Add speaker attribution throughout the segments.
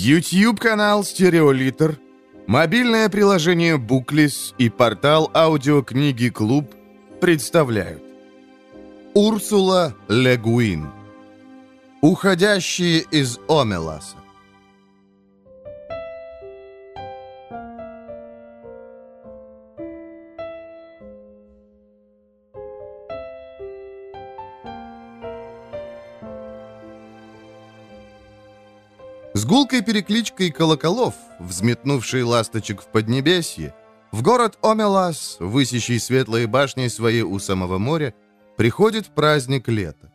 Speaker 1: YouTube-канал «Стереолитр», мобильное приложение «Буклис» и портал аудиокниги «Клуб» представляют. Урсула Легуин. Уходящие из Омеласа гулкой перекличкой колоколов, взметнувший ласточек в Поднебесье, в город Омелас, высящий светлые башни свои у самого моря, приходит праздник лета.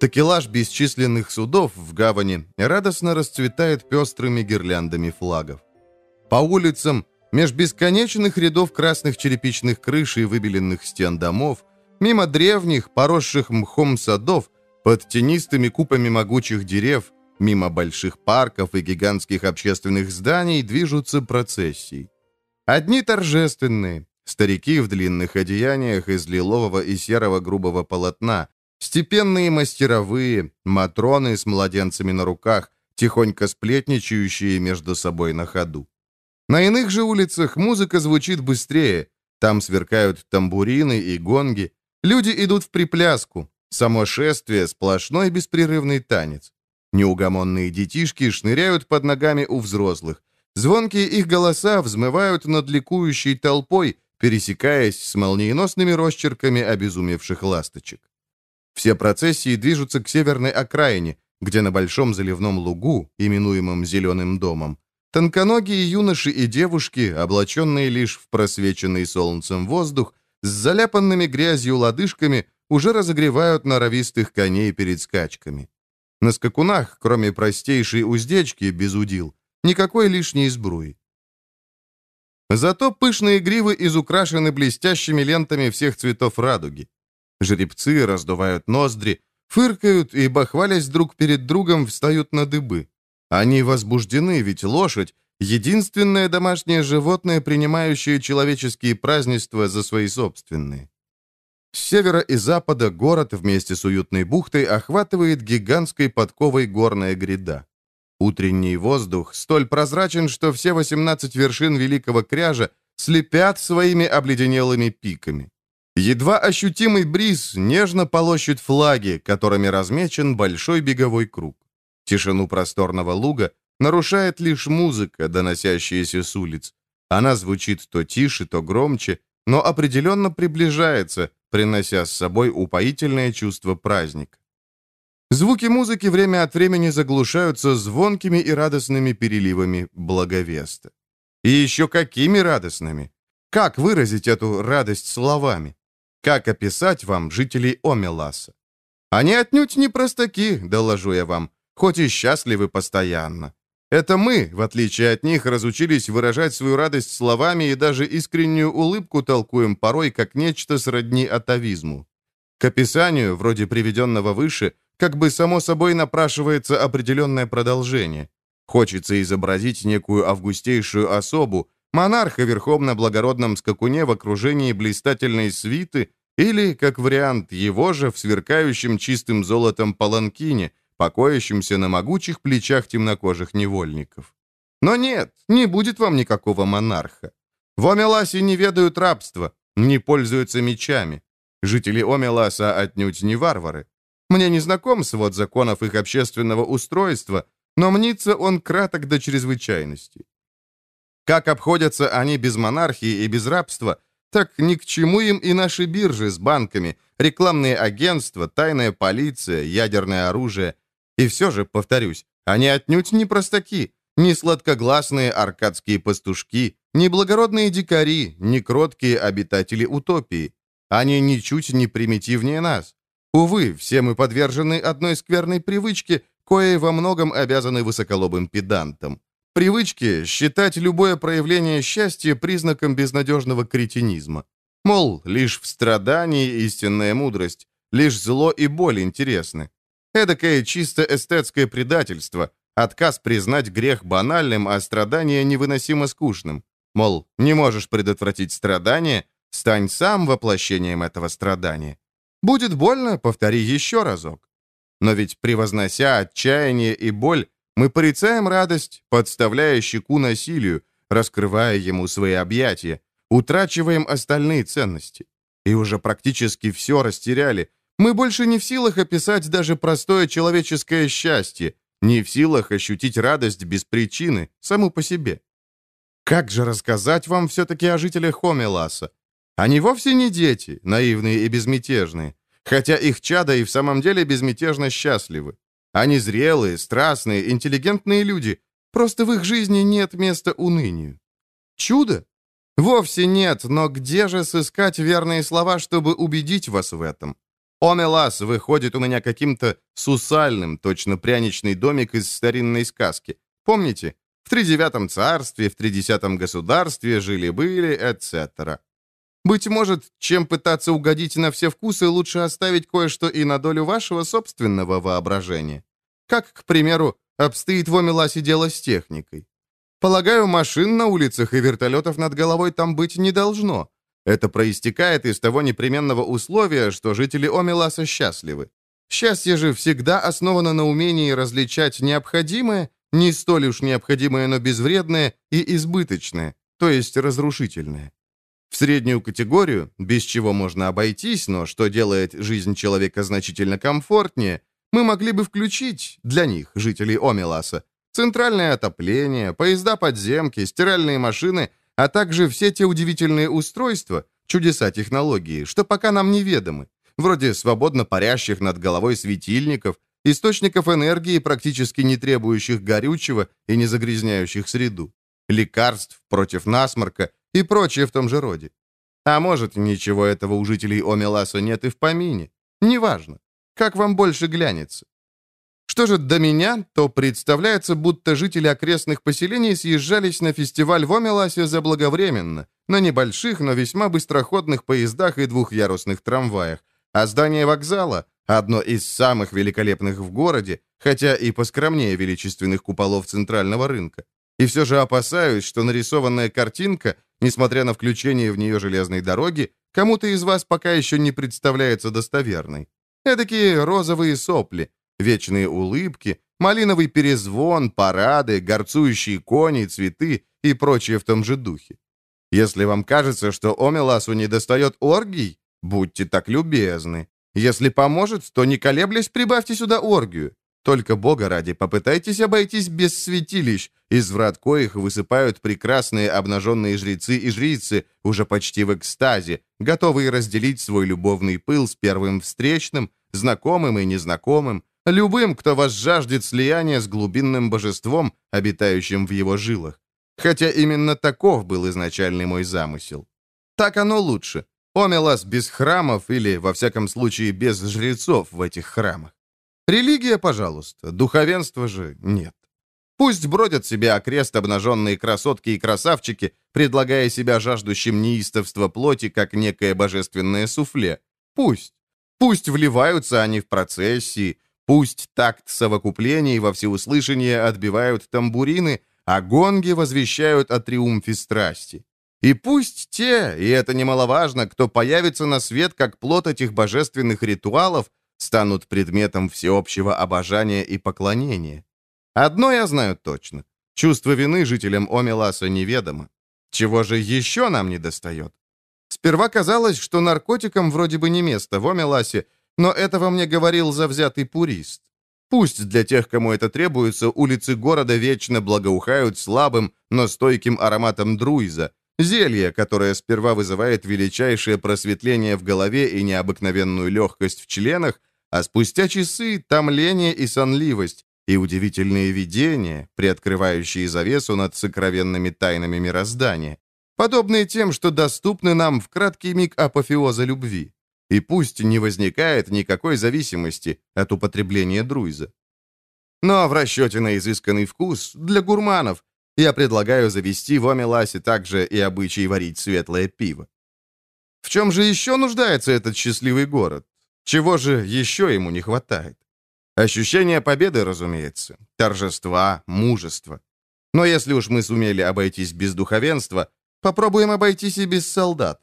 Speaker 1: Такелаж бесчисленных судов в гавани радостно расцветает пестрыми гирляндами флагов. По улицам, меж бесконечных рядов красных черепичных крыш и выбеленных стен домов, мимо древних, поросших мхом садов, под тенистыми купами могучих дерев – Мимо больших парков и гигантских общественных зданий движутся процессии. Одни торжественные, старики в длинных одеяниях из лилового и серого грубого полотна, степенные мастеровые, матроны с младенцами на руках, тихонько сплетничающие между собой на ходу. На иных же улицах музыка звучит быстрее, там сверкают тамбурины и гонги, люди идут в припляску, само шествие — сплошной беспрерывный танец. Неугомонные детишки шныряют под ногами у взрослых. Звонкие их голоса взмывают над ликующей толпой, пересекаясь с молниеносными росчерками обезумевших ласточек. Все процессии движутся к северной окраине, где на большом заливном лугу, именуемом «Зеленым домом», тонконогие юноши и девушки, облаченные лишь в просвеченный солнцем воздух, с заляпанными грязью лодыжками, уже разогревают норовистых коней перед скачками. На скакунах, кроме простейшей уздечки без удил, никакой лишней сбруи. Зато пышные гривы изукрашены блестящими лентами всех цветов радуги. Жеребцы раздувают ноздри, фыркают и, бахвалясь друг перед другом, встают на дыбы. Они возбуждены, ведь лошадь — единственное домашнее животное, принимающее человеческие празднества за свои собственные. С севера и запада город вместе с уютной бухтой охватывает гигантской подковой горная гряда. Утренний воздух столь прозрачен, что все 18 вершин Великого Кряжа слепят своими обледенелыми пиками. Едва ощутимый бриз нежно полощет флаги, которыми размечен большой беговой круг. Тишину просторного луга нарушает лишь музыка, доносящаяся с улиц. Она звучит то тише, то громче, но определенно приближается, принося с собой упоительное чувство праздника. Звуки музыки время от времени заглушаются звонкими и радостными переливами благовеста. И еще какими радостными! Как выразить эту радость словами? Как описать вам жителей Омеласа? Они отнюдь не простаки, доложу я вам, хоть и счастливы постоянно. Это мы, в отличие от них, разучились выражать свою радость словами и даже искреннюю улыбку толкуем порой как нечто сродни атовизму. К описанию, вроде приведенного выше, как бы само собой напрашивается определенное продолжение. Хочется изобразить некую августейшую особу, монарха верхом на благородном скакуне в окружении блистательной свиты или, как вариант, его же в сверкающем чистым золотом паланкине – покоящимся на могучих плечах темнокожих невольников. Но нет, не будет вам никакого монарха. В Омеласе не ведают рабства, не пользуются мечами. Жители Омеласа отнюдь не варвары. Мне не знаком свод законов их общественного устройства, но мнится он краток до чрезвычайности. Как обходятся они без монархии и без рабства, так ни к чему им и наши биржи с банками, рекламные агентства, тайная полиция, ядерное оружие. И все же, повторюсь, они отнюдь не простаки, не сладкогласные аркадские пастушки, не благородные дикари, не кроткие обитатели утопии. Они ничуть не примитивнее нас. Увы, все мы подвержены одной скверной привычке, коей во многом обязаны высоколобым педантам. Привычке считать любое проявление счастья признаком безнадежного кретинизма. Мол, лишь в страдании истинная мудрость, лишь зло и боль интересны. Эдакое чисто эстетское предательство, отказ признать грех банальным, а страдание невыносимо скучным. Мол, не можешь предотвратить страдание, стань сам воплощением этого страдания. Будет больно, повтори еще разок. Но ведь превознося отчаяние и боль, Мы порицаем радость, подставляя щеку насилию, раскрывая ему свои объятия, утрачиваем остальные ценности. И уже практически все растеряли. Мы больше не в силах описать даже простое человеческое счастье, не в силах ощутить радость без причины, саму по себе. Как же рассказать вам все-таки о жителях Хомеласа? Они вовсе не дети, наивные и безмятежные, хотя их чада и в самом деле безмятежно счастливы. Они зрелые, страстные, интеллигентные люди, просто в их жизни нет места унынию. Чудо? Вовсе нет, но где же сыскать верные слова, чтобы убедить вас в этом? Омелас выходит у меня каким-то сусальным, точно пряничный домик из старинной сказки. Помните? В тридевятом царстве, в тридесятом государстве жили-были, etc. Быть может, чем пытаться угодить на все вкусы, лучше оставить кое-что и на долю вашего собственного воображения. Как, к примеру, обстоит в Омеласе дело с техникой. Полагаю, машин на улицах и вертолетов над головой там быть не должно. Это проистекает из того непременного условия, что жители Омеласа счастливы. Счастье же всегда основано на умении различать необходимое, не столь уж необходимое, но безвредное и избыточное, то есть разрушительное. В среднюю категорию, без чего можно обойтись, но что делает жизнь человека значительно комфортнее, мы могли бы включить для них, жителей Омеласа, Центральное отопление, поезда-подземки, стиральные машины, а также все те удивительные устройства, чудеса технологии, что пока нам неведомы, вроде свободно парящих над головой светильников, источников энергии, практически не требующих горючего и не загрязняющих среду, лекарств против насморка и прочее в том же роде. А может, ничего этого у жителей Омеласа нет и в помине. Неважно. Как вам больше глянется. Что же до меня, то представляется, будто жители окрестных поселений съезжались на фестиваль в Омеласе заблаговременно, на небольших, но весьма быстроходных поездах и двухъярусных трамваях, а здание вокзала, одно из самых великолепных в городе, хотя и поскромнее величественных куполов центрального рынка. И все же опасаюсь, что нарисованная картинка, несмотря на включение в нее железной дороги, кому-то из вас пока еще не представляется достоверной. Эдакие розовые сопли, Вечные улыбки, малиновый перезвон, парады, горцующие кони, цветы и прочее в том же духе. Если вам кажется, что Омеласу недостает оргий, будьте так любезны. Если поможет, то не колеблясь прибавьте сюда оргию. Только Бога ради, попытайтесь обойтись без святилищ, из врат коих высыпают прекрасные обнаженные жрецы и жрицы, уже почти в экстазе, готовые разделить свой любовный пыл с первым встречным, знакомым и незнакомым, Любым, кто вас жаждет слияния с глубинным божеством, обитающим в его жилах. Хотя именно таков был изначальный мой замысел. Так оно лучше. Омелас без храмов или, во всяком случае, без жрецов в этих храмах. Религия, пожалуйста, духовенства же нет. Пусть бродят себе окрест обнаженные красотки и красавчики, предлагая себя жаждущим неистовства плоти, как некое божественное суфле. Пусть. Пусть вливаются они в процессии, Пусть такт совокуплений во всеуслышание отбивают тамбурины, а гонги возвещают о триумфе страсти. И пусть те, и это немаловажно, кто появится на свет как плод этих божественных ритуалов, станут предметом всеобщего обожания и поклонения. Одно я знаю точно. Чувство вины жителям Омеласа неведомо. Чего же еще нам не достает? Сперва казалось, что наркотикам вроде бы не место в Омеласе, но этого мне говорил завзятый пурист. Пусть для тех, кому это требуется, улицы города вечно благоухают слабым, но стойким ароматом друиза, зелье, которое сперва вызывает величайшее просветление в голове и необыкновенную легкость в членах, а спустя часы — томление и сонливость, и удивительные видения, приоткрывающие завесу над сокровенными тайнами мироздания, подобные тем, что доступны нам в краткий миг апофеоза любви и пусть не возникает никакой зависимости от употребления друйза. Но в расчете на изысканный вкус для гурманов я предлагаю завести в Омеласе также и обычай варить светлое пиво. В чем же еще нуждается этот счастливый город? Чего же еще ему не хватает? Ощущение победы, разумеется, торжества, мужества. Но если уж мы сумели обойтись без духовенства, попробуем обойтись и без солдат.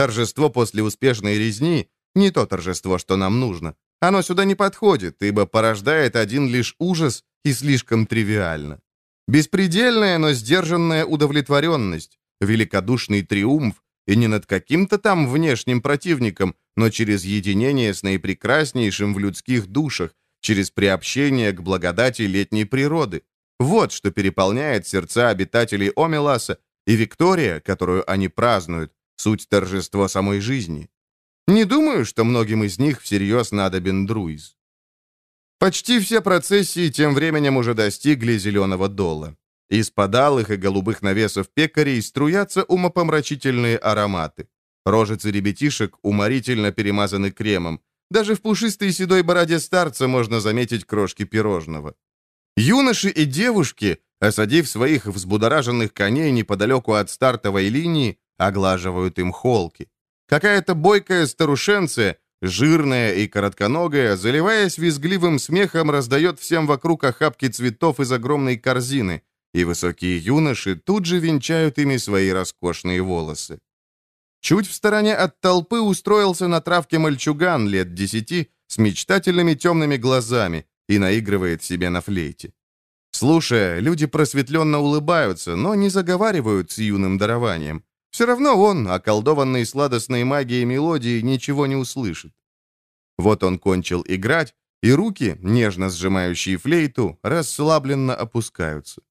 Speaker 1: Торжество после успешной резни — не то торжество, что нам нужно. Оно сюда не подходит, ибо порождает один лишь ужас и слишком тривиально. Беспредельная, но сдержанная удовлетворенность, великодушный триумф, и не над каким-то там внешним противником, но через единение с наипрекраснейшим в людских душах, через приобщение к благодати летней природы. Вот что переполняет сердца обитателей Омеласа, и Виктория, которую они празднуют, суть торжества самой жизни. Не думаю, что многим из них всерьез надобен друиз. Почти все процессии тем временем уже достигли зеленого дола. Из-под алых и голубых навесов пекарей струятся умопомрачительные ароматы. Рожицы ребятишек уморительно перемазаны кремом. Даже в пушистой седой бороде старца можно заметить крошки пирожного. Юноши и девушки, осадив своих взбудораженных коней неподалеку от стартовой линии, оглаживают им холки. Какая-то бойкая старушенция, жирная и коротконогая, заливаясь визгливым смехом, раздает всем вокруг охапки цветов из огромной корзины, и высокие юноши тут же венчают ими свои роскошные волосы. Чуть в стороне от толпы устроился на травке мальчуган лет десяти с мечтательными темными глазами и наигрывает себе на флейте. Слушая, люди просветленно улыбаются, но не заговаривают с юным дарованием. Все равно он, околдованный сладостной магией мелодии, ничего не услышит. Вот он кончил играть, и руки, нежно сжимающие флейту, расслабленно опускаются.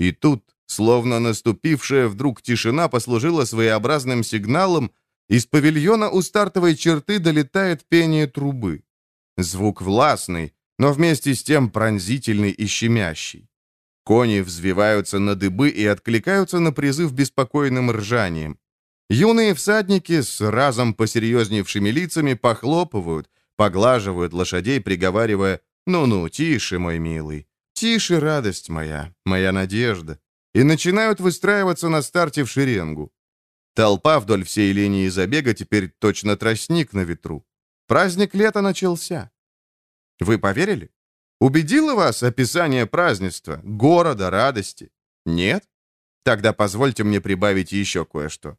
Speaker 1: И тут, словно наступившая вдруг тишина послужила своеобразным сигналом, из павильона у стартовой черты долетает пение трубы. Звук властный, но вместе с тем пронзительный и щемящий. Кони взвиваются на дыбы и откликаются на призыв беспокойным ржанием. Юные всадники с разом посерьезневшими лицами похлопывают, поглаживают лошадей, приговаривая «Ну-ну, тише, мой милый, Тише, радость моя, моя надежда. И начинают выстраиваться на старте в шеренгу. Толпа вдоль всей линии забега теперь точно тростник на ветру. Праздник лета начался. Вы поверили? Убедило вас описание празднества, города, радости? Нет? Тогда позвольте мне прибавить еще кое-что.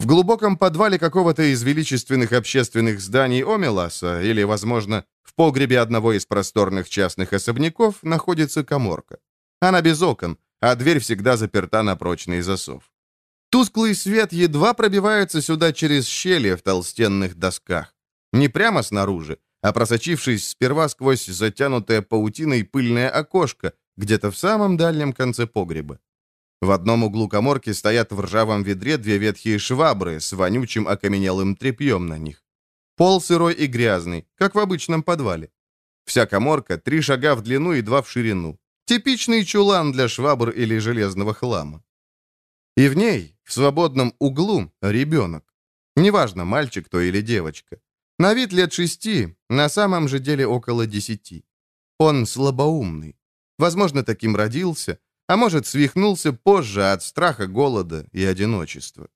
Speaker 1: В глубоком подвале какого-то из величественных общественных зданий Омеласа, или, возможно, в погребе одного из просторных частных особняков, находится коморка. Она без окон, а дверь всегда заперта на прочный засов. Тусклый свет едва пробивается сюда через щели в толстенных досках. Не прямо снаружи, а просочившись сперва сквозь затянутое паутиной пыльное окошко, где-то в самом дальнем конце погреба. В одном углу коморки стоят в ржавом ведре две ветхие швабры с вонючим окаменелым тряпьем на них. Пол сырой и грязный, как в обычном подвале. Вся коморка три шага в длину и два в ширину. Типичный чулан для швабр или железного хлама. И в ней, в свободном углу, ребенок. Неважно, мальчик то или девочка. На вид лет шести, на самом же деле около десяти. Он слабоумный. Возможно, таким родился, а может, свихнулся позже от страха, голода и одиночества.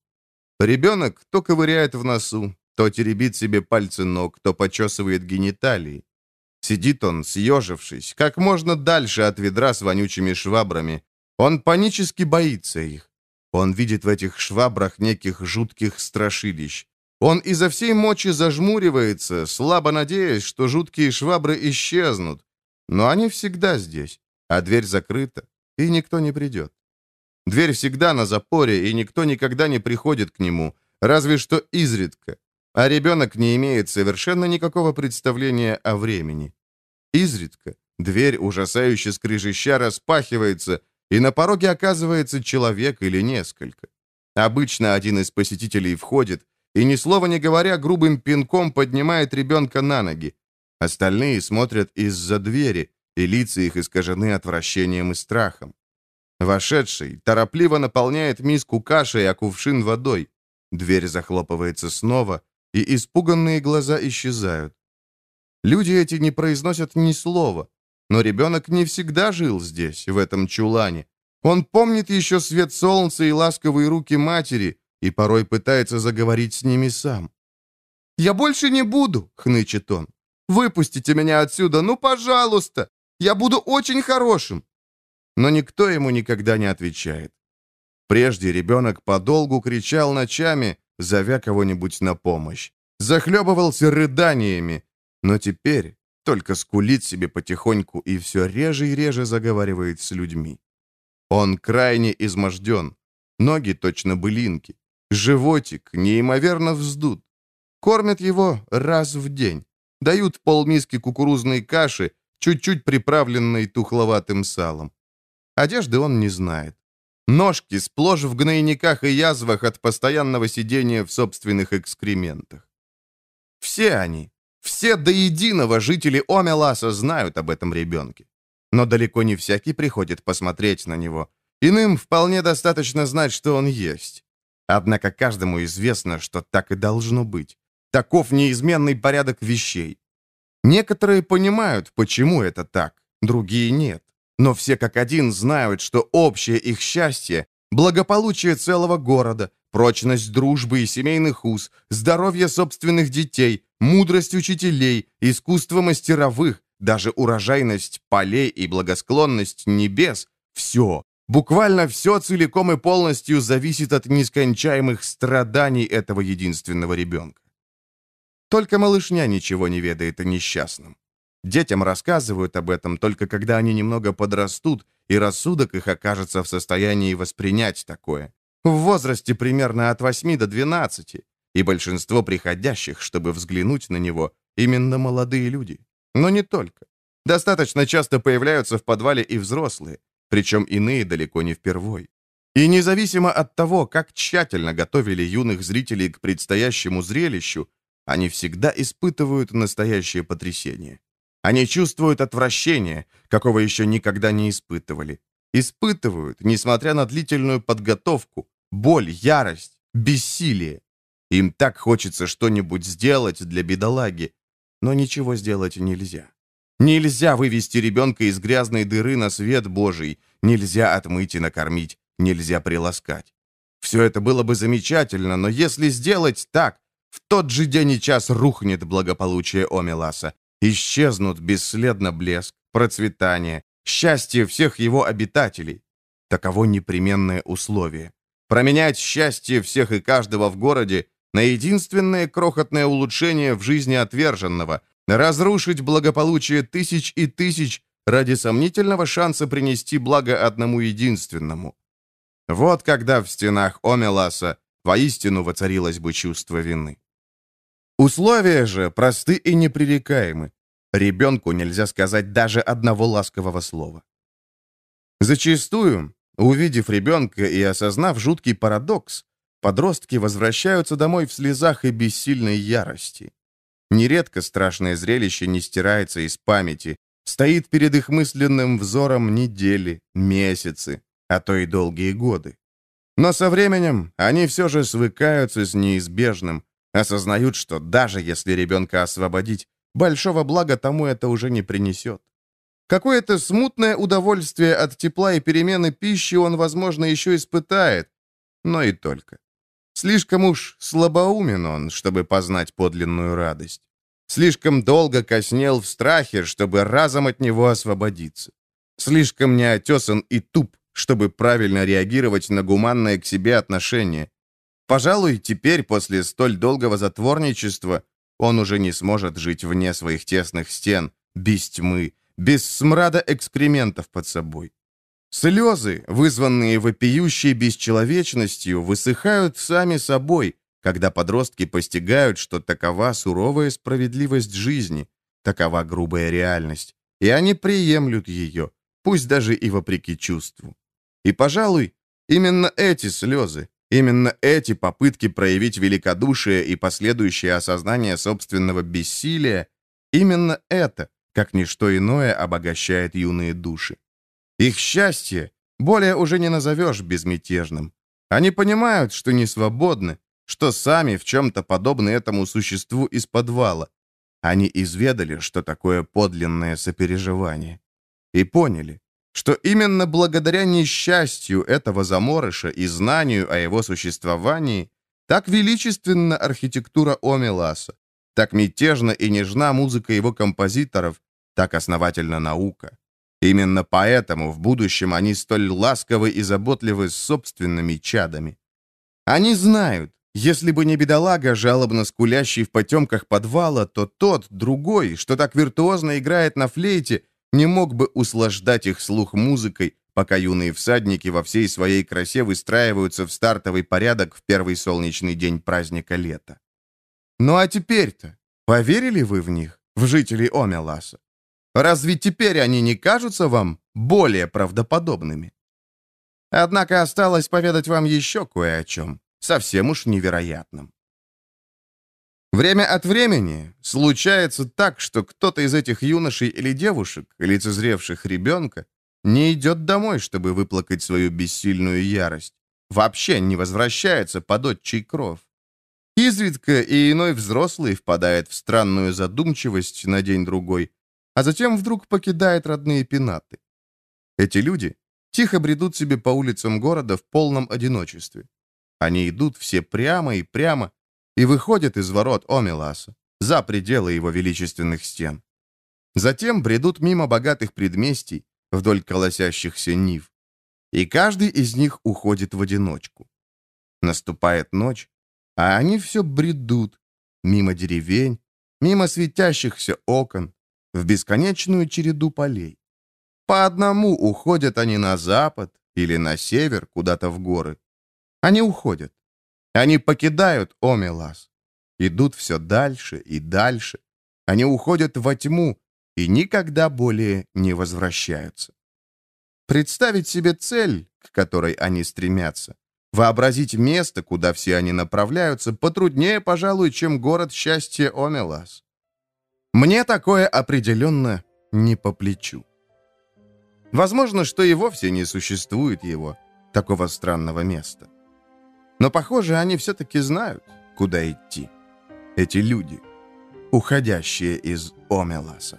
Speaker 1: Ребенок то ковыряет в носу, то теребит себе пальцы ног, то почесывает гениталии. Сидит он, съежившись, как можно дальше от ведра с вонючими швабрами. Он панически боится их. Он видит в этих швабрах неких жутких страшилищ. Он изо всей мочи зажмуривается, слабо надеясь, что жуткие швабры исчезнут. Но они всегда здесь, а дверь закрыта и никто не придет. Дверь всегда на запоре, и никто никогда не приходит к нему, разве что изредка. А ребенок не имеет совершенно никакого представления о времени. Изредка дверь, ужасающе скрижища, распахивается, и на пороге оказывается человек или несколько. Обычно один из посетителей входит, и ни слова не говоря, грубым пинком поднимает ребенка на ноги. Остальные смотрят из-за двери, и лица их искажены отвращением и страхом. Вошедший торопливо наполняет миску кашей, а кувшин водой. Дверь захлопывается снова, и испуганные глаза исчезают. Люди эти не произносят ни слова, но ребенок не всегда жил здесь, в этом чулане. Он помнит еще свет солнца и ласковые руки матери, и порой пытается заговорить с ними сам. «Я больше не буду!» — хнычет он. «Выпустите меня отсюда, ну, пожалуйста! Я буду очень хорошим!» Но никто ему никогда не отвечает. Прежде ребенок подолгу кричал ночами, зовя кого-нибудь на помощь. Захлебывался рыданиями. Но теперь только скулит себе потихоньку и все реже и реже заговаривает с людьми. Он крайне изможден, ноги точно былинки, животик неимоверно вздут. Кормят его раз в день, дают полмиски кукурузной каши, чуть-чуть приправленной тухловатым салом. Одежды он не знает. Ножки сплошь в гнойниках и язвах от постоянного сидения в собственных экскрементах. Все они, все до единого жители Омеласа знают об этом ребенке. Но далеко не всякий приходит посмотреть на него. Иным вполне достаточно знать, что он есть. Однако каждому известно, что так и должно быть. Таков неизменный порядок вещей. Некоторые понимают, почему это так, другие нет. Но все как один знают, что общее их счастье – благополучие целого города, прочность дружбы и семейных уз, здоровье собственных детей, мудрость учителей, искусство мастеровых, даже урожайность полей и благосклонность небес – все, буквально все целиком и полностью зависит от нескончаемых страданий этого единственного ребенка. Только малышня ничего не ведает о несчастном. Детям рассказывают об этом только когда они немного подрастут, и рассудок их окажется в состоянии воспринять такое. В возрасте примерно от 8 до 12, и большинство приходящих, чтобы взглянуть на него, именно молодые люди. Но не только. Достаточно часто появляются в подвале и взрослые, причем иные далеко не впервой. И независимо от того, как тщательно готовили юных зрителей к предстоящему зрелищу, они всегда испытывают настоящее потрясение. Они чувствуют отвращение, какого еще никогда не испытывали. Испытывают, несмотря на длительную подготовку, боль, ярость, бессилие. Им так хочется что-нибудь сделать для бедолаги, но ничего сделать нельзя. Нельзя вывести ребенка из грязной дыры на свет Божий, нельзя отмыть и накормить, нельзя приласкать. Все это было бы замечательно, но если сделать так, в тот же день и час рухнет благополучие Омеласа. Исчезнут бесследно блеск, процветание, счастье всех его обитателей. Таково непременное условие. Променять счастье всех и каждого в городе на единственное крохотное улучшение в жизни отверженного, разрушить благополучие тысяч и тысяч ради сомнительного шанса принести благо одному единственному. Вот когда в стенах Омеласа воистину воцарилось бы чувство вины. Условия же просты и непререкаемы. Ребенку нельзя сказать даже одного ласкового слова. Зачастую, увидев ребенка и осознав жуткий парадокс, подростки возвращаются домой в слезах и бессильной ярости. Нередко страшное зрелище не стирается из памяти, стоит перед их мысленным взором недели, месяцы, а то и долгие годы. Но со временем они все же свыкаются с неизбежным, осознают, что даже если ребенка освободить, большого блага тому это уже не принесет. Какое-то смутное удовольствие от тепла и перемены пищи он, возможно, еще испытает, но и только. Слишком уж слабоумен он, чтобы познать подлинную радость. Слишком долго коснел в страхе, чтобы разом от него освободиться. Слишком неотесан и туп, чтобы правильно реагировать на гуманное к себе отношение. Пожалуй, теперь, после столь долгого затворничества, он уже не сможет жить вне своих тесных стен, без тьмы, без смрада экскрементов под собой. Слезы, вызванные вопиющей бесчеловечностью, высыхают сами собой, когда подростки постигают, что такова суровая справедливость жизни, такова грубая реальность, и они приемлют ее, пусть даже и вопреки чувству. И, пожалуй, именно эти слезы, именно эти попытки проявить великодушие и последующее осознание собственного бессилия, именно это, как ничто иное, обогащает юные души. Их счастье более уже не назовешь безмятежным. Они понимают, что не свободны, что сами в чем-то подобны этому существу из подвала. Они изведали, что такое подлинное сопереживание. И поняли, что именно благодаря несчастью этого заморыша и знанию о его существовании так величественна архитектура Омеласа, так мятежна и нежна музыка его композиторов, так основательна наука. Именно поэтому в будущем они столь ласковы и заботливы с собственными чадами. Они знают, Если бы не бедолага, жалобно скулящий в потемках подвала, то тот, другой, что так виртуозно играет на флейте, не мог бы услаждать их слух музыкой, пока юные всадники во всей своей красе выстраиваются в стартовый порядок в первый солнечный день праздника лета. Ну а теперь-то, поверили вы в них, в жителей Омеласа? Разве теперь они не кажутся вам более правдоподобными? Однако осталось поведать вам еще кое о чем, совсем уж невероятном. Время от времени случается так, что кто-то из этих юношей или девушек, лицезревших ребенка, не идет домой, чтобы выплакать свою бессильную ярость. Вообще не возвращается под отчий кров. Изредка и иной взрослый впадает в странную задумчивость на день-другой, а затем вдруг покидает родные пенаты. Эти люди тихо бредут себе по улицам города в полном одиночестве. Они идут все прямо и прямо и выходят из ворот Омеласа, за пределы его величественных стен. Затем бредут мимо богатых предместий, вдоль колосящихся нив. И каждый из них уходит в одиночку. Наступает ночь, а они все бредут, мимо деревень, мимо светящихся окон, в бесконечную череду полей. По одному уходят они на запад или на север, куда-то в горы. Они уходят. Они покидают Омелас. Идут все дальше и дальше. Они уходят во тьму и никогда более не возвращаются. Представить себе цель, к которой они стремятся, вообразить место, куда все они направляются, потруднее, пожалуй, чем город счастья Омелас. Мне такое определенно не по плечу. Возможно, что и вовсе не существует его, такого странного места. Но, похоже, они все-таки знают, куда идти. Эти люди, уходящие из Омеласа.